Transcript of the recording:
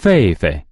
狒狒。